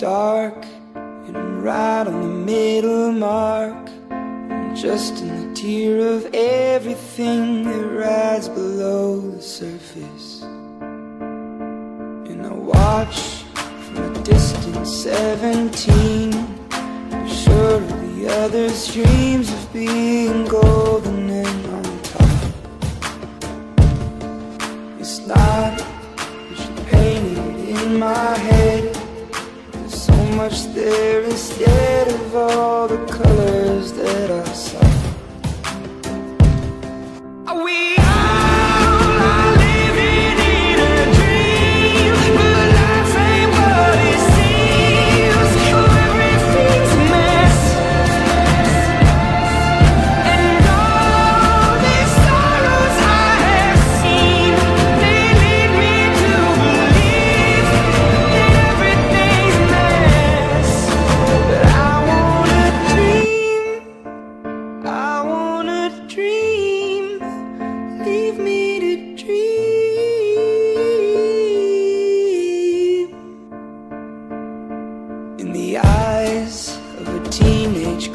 dark, and I'm right on the middle mark. I'm just in the tear of everything that rides below the surface. And I watch from a distance 17. I'm sure of the others' dreams of being golden and on top. It's not what you painted in my head. Much there instead of all the colors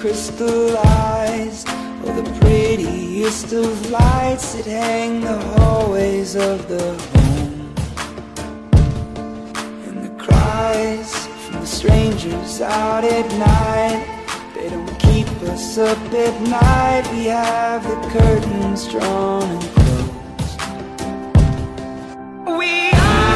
crystallized, oh, the prettiest of lights that hang the hallways of the home. And the cries from the strangers out at night. They don't keep us up at night. We have the curtains drawn and closed. We all